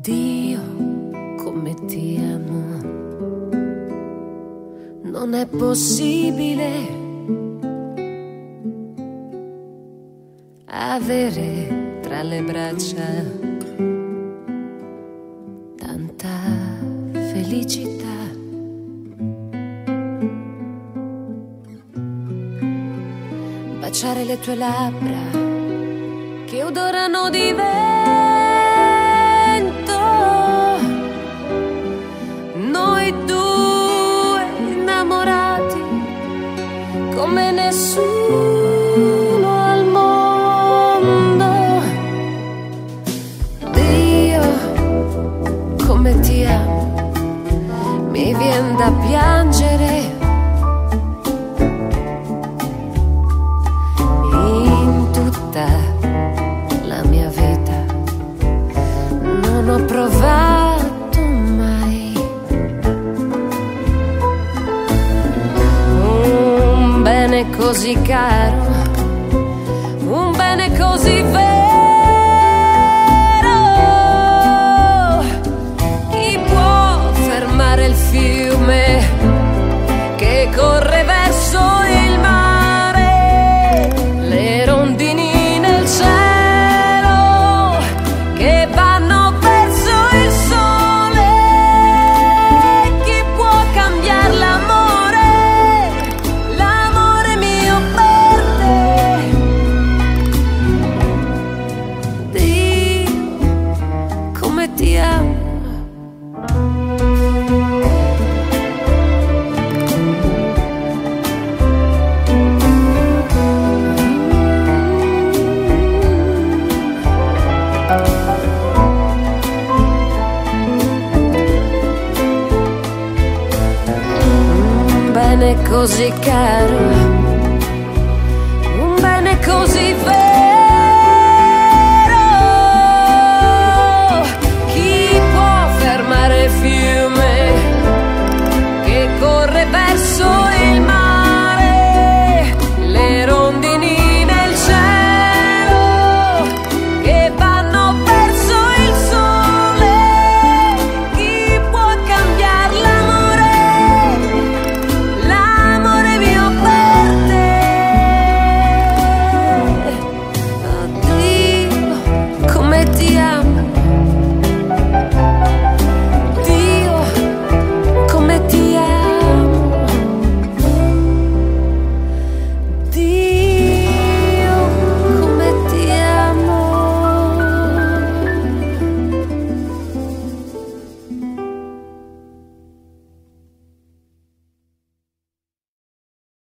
Dio, come ti amo. Non è possibile avere tra le braccia tanta felicità. Baciare le tue labbra che odorano di vento. Noi due innamorati come nessuno al mondo. Dio, come ti amo, mi viene da piangere. Così caro, così caro, un bene così vero.